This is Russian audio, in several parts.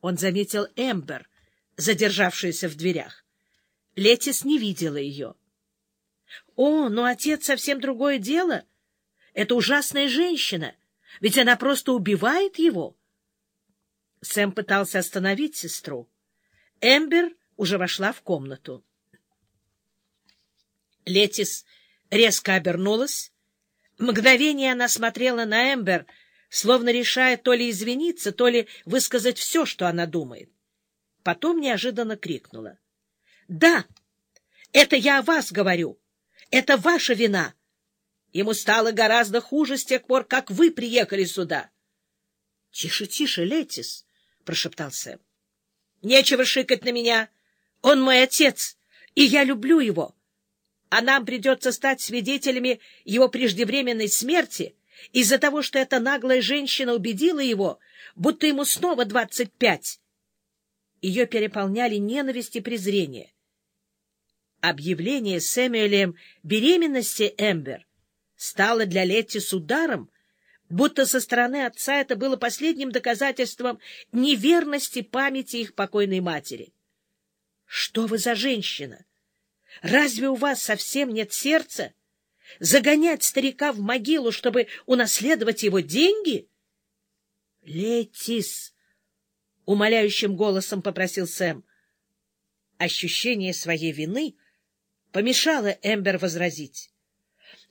Он заметил Эмбер, задержавшуюся в дверях. Летис не видела ее. — О, но отец совсем другое дело. Это ужасная женщина, ведь она просто убивает его. Сэм пытался остановить сестру. Эмбер уже вошла в комнату. Летис резко обернулась. Мгновение она смотрела на Эмбер, словно решая то ли извиниться, то ли высказать все, что она думает. Потом неожиданно крикнула. — Да, это я о вас говорю. Это ваша вина. Ему стало гораздо хуже с тех пор, как вы приехали сюда. — Тише, тише, Летис, — прошептал Сэм. — Нечего шикать на меня. Он мой отец, и я люблю его. А нам придется стать свидетелями его преждевременной смерти из-за того, что эта наглая женщина убедила его, будто ему снова двадцать пять. Ее переполняли ненависть и презрение. Объявление Сэмюэлем беременности Эмбер стало для Леттис ударом, будто со стороны отца это было последним доказательством неверности памяти их покойной матери. — Что вы за женщина? Разве у вас совсем нет сердца? Загонять старика в могилу, чтобы унаследовать его деньги? — Летис! — умоляющим голосом попросил Сэм. Ощущение своей вины — помешала Эмбер возразить.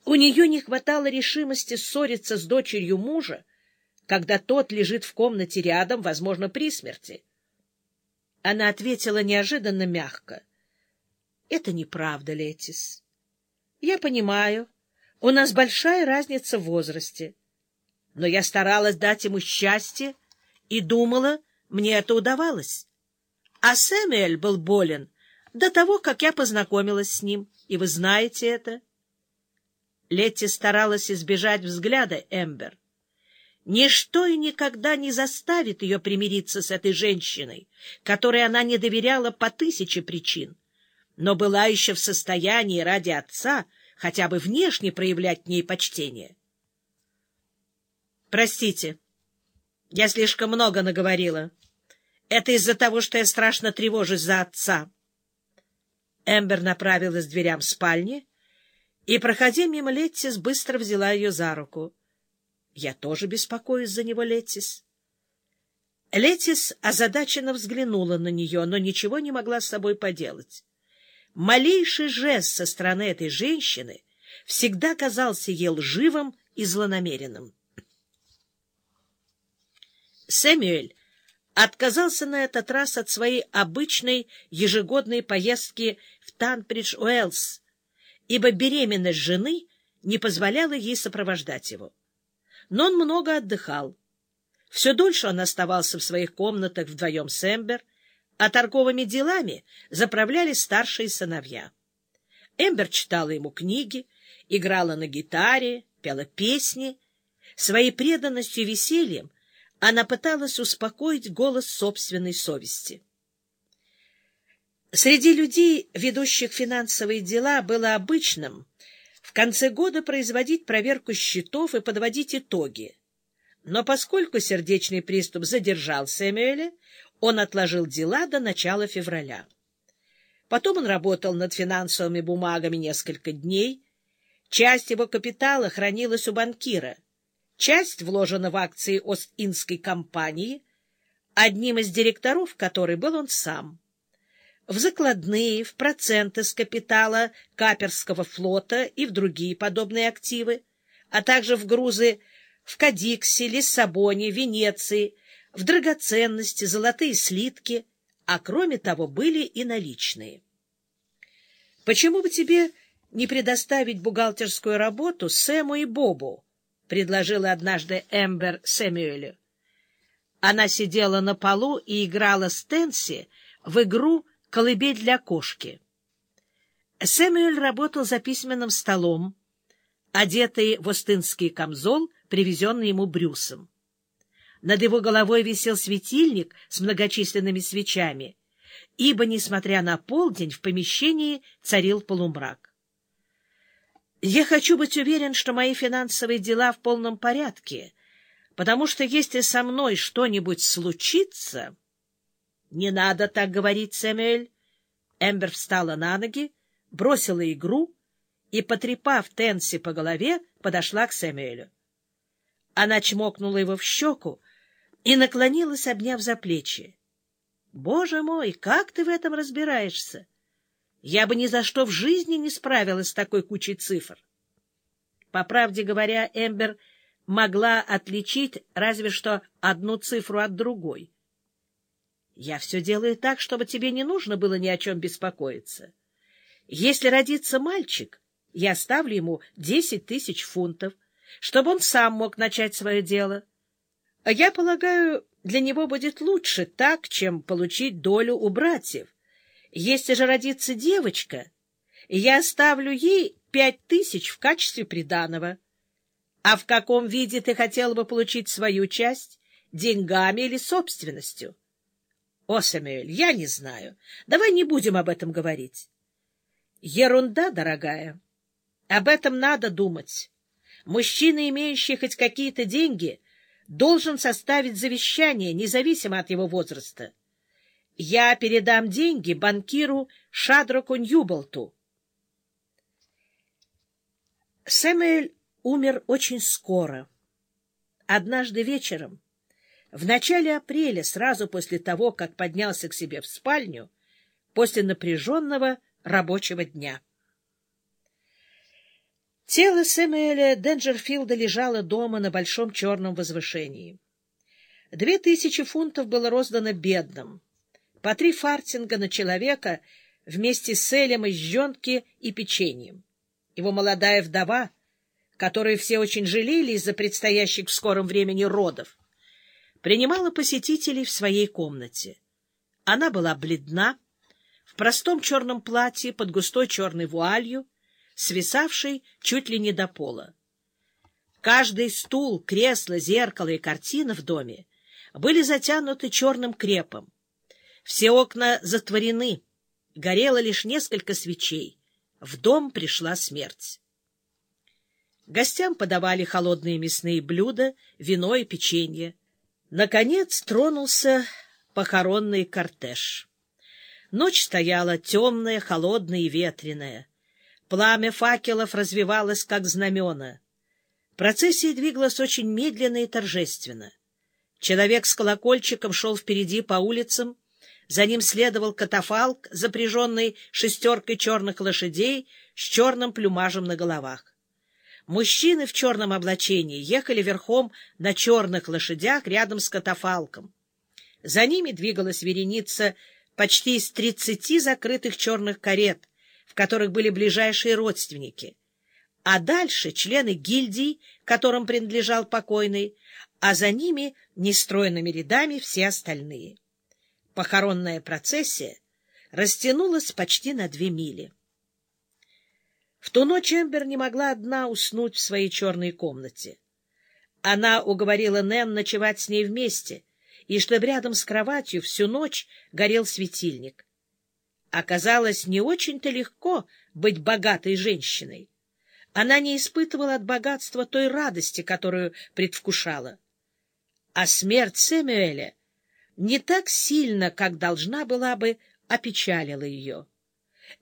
У нее не хватало решимости ссориться с дочерью мужа, когда тот лежит в комнате рядом, возможно, при смерти. Она ответила неожиданно мягко. — Это неправда, Летис. Я понимаю, у нас большая разница в возрасте. Но я старалась дать ему счастье и думала, мне это удавалось. А Сэмюэль был болен до того, как я познакомилась с ним, и вы знаете это. Летти старалась избежать взгляда Эмбер. Ничто и никогда не заставит ее примириться с этой женщиной, которой она не доверяла по тысяче причин, но была еще в состоянии ради отца хотя бы внешне проявлять к ней почтение. «Простите, я слишком много наговорила. Это из-за того, что я страшно тревожусь за отца». Эмбер направилась к дверям спальни и, проходя мимо Леттис, быстро взяла ее за руку. — Я тоже беспокоюсь за него, Леттис. Леттис озадаченно взглянула на нее, но ничего не могла с собой поделать. Малейший жест со стороны этой женщины всегда казался ей лживым и злонамеренным. Сэмюэль отказался на этот раз от своей обычной ежегодной поездки в Танбридж-Уэллс, ибо беременность жены не позволяла ей сопровождать его. Но он много отдыхал. Все дольше он оставался в своих комнатах вдвоем с Эмбер, а торговыми делами заправляли старшие сыновья. Эмбер читала ему книги, играла на гитаре, пела песни. Своей преданностью и весельем она пыталась успокоить голос собственной совести. Среди людей, ведущих финансовые дела, было обычным в конце года производить проверку счетов и подводить итоги. Но поскольку сердечный приступ задержал Сэмюэля, он отложил дела до начала февраля. Потом он работал над финансовыми бумагами несколько дней. Часть его капитала хранилась у банкира — Часть вложена в акции Ост-Индской компании, одним из директоров которой был он сам. В закладные, в проценты с капитала Каперского флота и в другие подобные активы, а также в грузы в Кадиксе, Лиссабоне, Венеции, в драгоценности, золотые слитки, а кроме того были и наличные. Почему бы тебе не предоставить бухгалтерскую работу Сэму и Бобу? — предложила однажды Эмбер Сэмюэлю. Она сидела на полу и играла с Тенси в игру «Колыбель для кошки». Сэмюэль работал за письменным столом, одетый в остынский камзол, привезенный ему Брюсом. Над его головой висел светильник с многочисленными свечами, ибо, несмотря на полдень, в помещении царил полумрак. Я хочу быть уверен, что мои финансовые дела в полном порядке, потому что если со мной что-нибудь случится... — Не надо так говорить, Сэмюэль. Эмбер встала на ноги, бросила игру и, потрепав Тенси по голове, подошла к Сэмюэлю. Она чмокнула его в щеку и наклонилась, обняв за плечи. — Боже мой, как ты в этом разбираешься? Я бы ни за что в жизни не справилась с такой кучей цифр. По правде говоря, Эмбер могла отличить разве что одну цифру от другой — я все делаю так, чтобы тебе не нужно было ни о чем беспокоиться. Если родится мальчик, я ставлю ему десять тысяч фунтов, чтобы он сам мог начать свое дело. А я полагаю, для него будет лучше так, чем получить долю у братьев. Если же родится девочка, я оставлю ей пять тысяч в качестве приданого. А в каком виде ты хотела бы получить свою часть, деньгами или собственностью? О, Сэмюэль, я не знаю. Давай не будем об этом говорить. Ерунда, дорогая. Об этом надо думать. Мужчина, имеющий хоть какие-то деньги, должен составить завещание, независимо от его возраста. Я передам деньги банкиру Шадроку Ньюболту. Сэмюэль умер очень скоро. Однажды вечером в начале апреля, сразу после того, как поднялся к себе в спальню, после напряженного рабочего дня. Тело Сэмюэля Денджерфилда лежало дома на большом черном возвышении. Две тысячи фунтов было роздано бедным, по три фартинга на человека вместе с элем из жженки и печеньем. Его молодая вдова, которую все очень жалели из-за предстоящих в скором времени родов, принимала посетителей в своей комнате. Она была бледна, в простом черном платье под густой черной вуалью, свисавшей чуть ли не до пола. Каждый стул, кресло, зеркало и картина в доме были затянуты черным крепом. Все окна затворены, горело лишь несколько свечей. В дом пришла смерть. Гостям подавали холодные мясные блюда, вино и печенье. Наконец тронулся похоронный кортеж. Ночь стояла темная, холодная и ветреная. Пламя факелов развивалось, как знамена. Процессия двигалась очень медленно и торжественно. Человек с колокольчиком шел впереди по улицам, за ним следовал катафалк, запряженный шестеркой черных лошадей с черным плюмажем на головах. Мужчины в черном облачении ехали верхом на черных лошадях рядом с катафалком. За ними двигалась вереница почти из тридцати закрытых черных карет, в которых были ближайшие родственники. А дальше члены гильдий, которым принадлежал покойный, а за ними нестроенными рядами все остальные. Похоронная процессия растянулась почти на две мили. В ту ночь Эмбер не могла одна уснуть в своей черной комнате. Она уговорила Нэн ночевать с ней вместе, и чтобы рядом с кроватью всю ночь горел светильник. Оказалось, не очень-то легко быть богатой женщиной. Она не испытывала от богатства той радости, которую предвкушала. А смерть Сэмюэля не так сильно, как должна была бы, опечалила ее.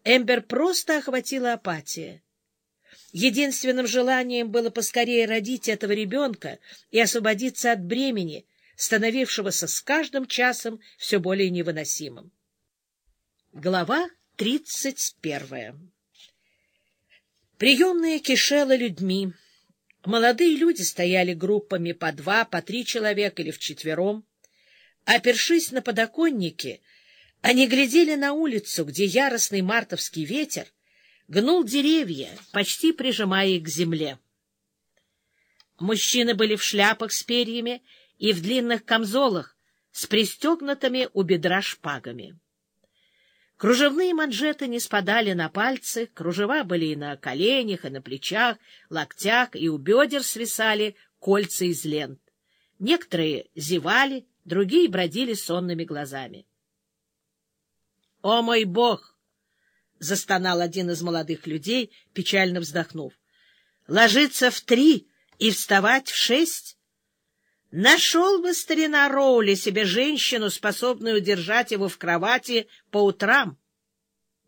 Эмбер просто охватила апатия. Единственным желанием было поскорее родить этого ребенка и освободиться от бремени, становившегося с каждым часом все более невыносимым. Глава тридцать первая Приемная кишела людьми. Молодые люди стояли группами по два, по три человека или вчетвером. Опершись на подоконнике, они глядели на улицу, где яростный мартовский ветер гнул деревья, почти прижимая их к земле. Мужчины были в шляпах с перьями и в длинных камзолах с пристегнутыми у бедра шпагами. Кружевные манжеты не спадали на пальцы, кружева были и на коленях, и на плечах, локтях, и у бедер свисали кольца из лент. Некоторые зевали, другие бродили сонными глазами. — О мой бог! — застонал один из молодых людей, печально вздохнув. — Ложиться в три и вставать в шесть? Нашел бы старина Роули себе женщину, способную удержать его в кровати по утрам.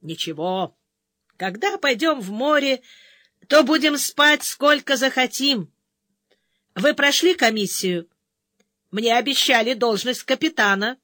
Ничего, когда пойдем в море, то будем спать сколько захотим. Вы прошли комиссию? Мне обещали должность капитана.